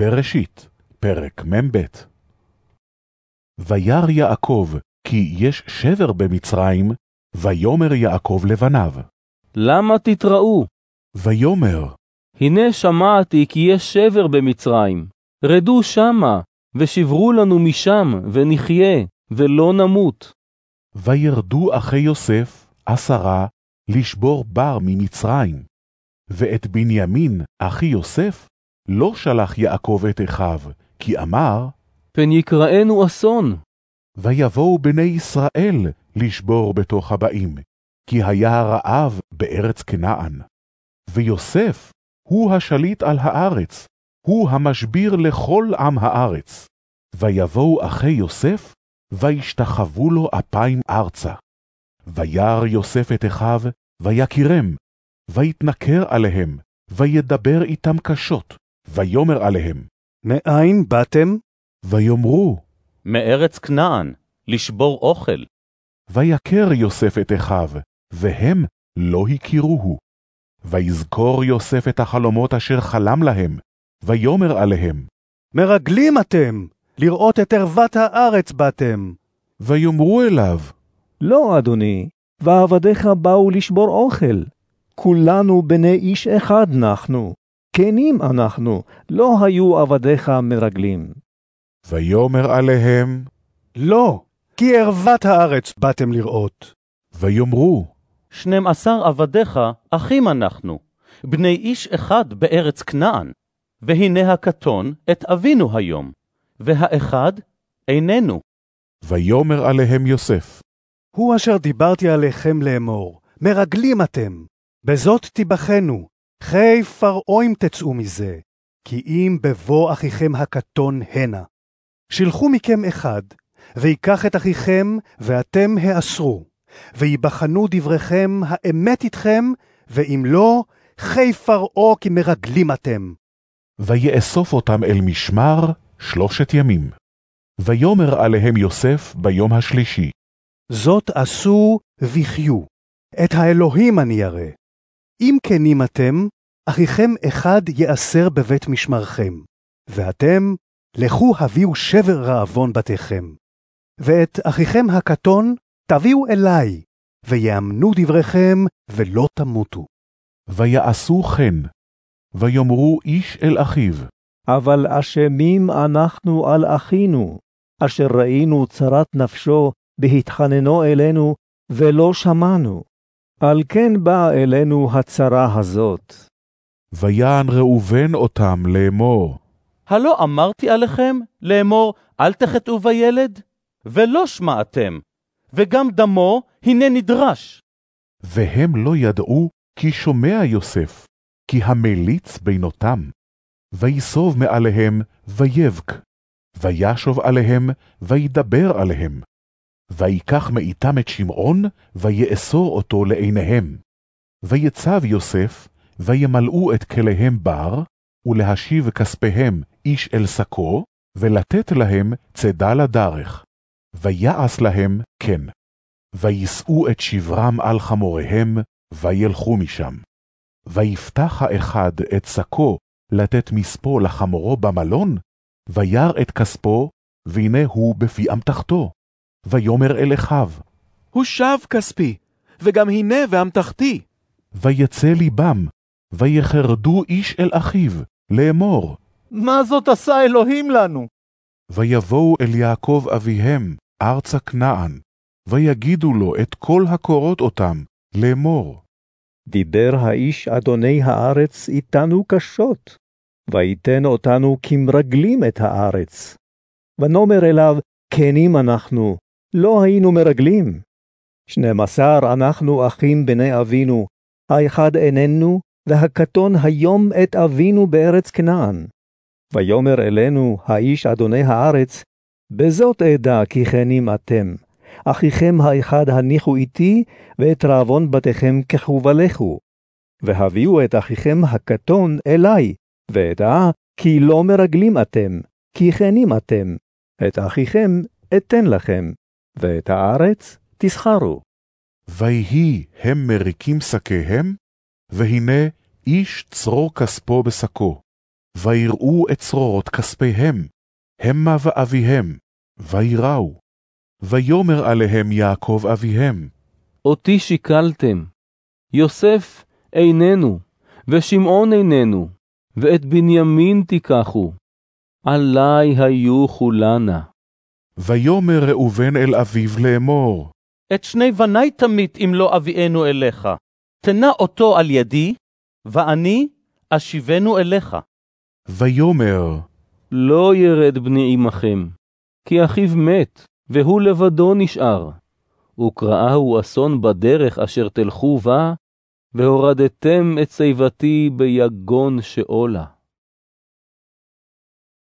בראשית, פרק מ"ב וירא יעקב, כי יש שבר במצרים, ויאמר יעקב לבניו. למה תתראו? ויאמר, הנה שמעתי כי יש שבר במצרים. רדו שמה, ושברו לנו משם, ונחיה, ולא נמות. וירדו אחי יוסף עשרה לשבור בר ממצרים. ואת בנימין, אחי יוסף, לא שלח יעקב את אחיו, כי אמר, פן יקראנו אסון. ויבואו בני ישראל לשבור בתוך הבאים, כי היה רעב בארץ כנען. ויוסף הוא השליט על הארץ, הוא המשביר לכל עם הארץ. ויבואו אחי יוסף, וישתחוו לו אפיים ארצה. וירא יוסף את אחיו, ויקירם, ויתנכר עליהם, וידבר איתם קשות, ויאמר עליהם. מאין באתם? ויאמרו, מארץ כנען, לשבור אוכל. ויכר יוסף את אחיו, והם לא הכירוהו. ויזכור יוסף את החלומות אשר חלם להם, ויאמר עליהם. מרגלים אתם, לראות את ערוות הארץ באתם. ויאמרו אליו, לא, אדוני, ועבדיך באו לשבור אוכל. כולנו בני איש אחד נחנו, כנים אנחנו, לא היו עבדיך מרגלים. ויאמר עליהם, לא, כי ערוות הארץ באתם לראות. ויאמרו, שנים עשר עבדיך אחים אנחנו, בני איש אחד בארץ כנען. והנה הקטון את אבינו היום, והאחד איננו. ויאמר עליהם יוסף, הוא אשר דיברתי עליכם לאמור, מרגלים אתם. בזאת תיבחנו, חי פרעוים תצאו מזה, כי אם בבוא אחיכם הקטון הנה. שלחו מכם אחד, ויקח את אחיכם, ואתם האסרו, ויבחנו דבריכם האמת איתכם, ואם לא, חי פרעה כי מרגלים אתם. ויאסוף אותם אל משמר שלושת ימים. ויאמר עליהם יוסף ביום השלישי, זאת עשו וחיו, את האלוהים אני ירא. אם כנים אתם, אחיכם אחד יאסר בבית משמרכם, ואתם, לכו הביאו שבר רעבון בתיכם. ואת אחיכם הקטון תביאו אלי, ויאמנו דבריכם ולא תמותו. ויעשו כן. ויאמרו איש אל אחיו, אבל אשמים אנחנו על אחינו, אשר ראינו צרת נפשו בהתחננו אלינו, ולא שמענו. על כן באה אלינו הצרה הזאת. ויען ראובן אותם לאמור, הלא אמרתי עליכם לאמור, אל תחטאו בילד? ולא שמעתם, וגם דמו הנה נדרש. והם לא ידעו כי שומע יוסף, כי המליץ בינותם. ויסוב מעליהם, ויבק, וישוב עליהם, וידבר עליהם. ויקח מאיתם את שמעון, ויאסור אותו לעיניהם. ויצב יוסף, וימלאו את כליהם בר, ולהשיב כספיהם איש אל שקו, ולתת להם צידה לדרך. ויעש להם כן. ויישאו את שברם על חמוריהם, וילכו משם. ויפתח האחד את שקו לתת מספו לחמורו במלון, וירא את כספו, והנה הוא בפי אמתחתו. ויאמר אל אחיו, הושב כספי, וגם הנה ואמתחתי. ויצא ליבם, ויחרדו איש אל אחיו, לאמור. מה זאת עשה אלוהים לנו? ויבואו אל יעקב אביהם, ארצה כנען, ויגידו לו את כל הקורות אותם, לאמור. דיבר האיש אדוני הארץ איתנו קשות, ויתן אותנו כמרגלים את הארץ. ונאמר אליו, כנים אנחנו, לא היינו מרגלים. שנים עשר אנחנו אחים בני אבינו, האחד איננו, והקטון היום את אבינו בארץ כנען. ויאמר אלינו האיש אדוני הארץ, בזאת אדע כי כנים אתם, אחיכם האחד הניחו איתי, ואת רעבון בתיכם קחו ולכו. והביאו את אחיכם הקטון אלי, ואדע כי לא מרגלים אתם, כי כנים אתם. את אחיכם אתן לכם, ואת הארץ תסחרו. ויהי הם מריקים שקיהם, והנה איש צרור כספו בשקו. ויראו את צרורות כספיהם, המה ואביהם, ויראו. ויאמר עליהם יעקב אביהם, אותי שיקלתם. יוסף איננו, ושמעון איננו, ואת בנימין תיקחו. עלי היו כולנה. ויאמר ראובן אל אביו לאמור, את שני בני תמית אם לא אביאנו אליך. תנה אותו על ידי, ואני אשיבנו אליך. ויאמר, לא ירד בני עמכם, כי אחיו מת, והוא לבדו נשאר. וקראהו אסון בדרך אשר תלכו בה, והורדתם את שיבתי ביגון שאולה.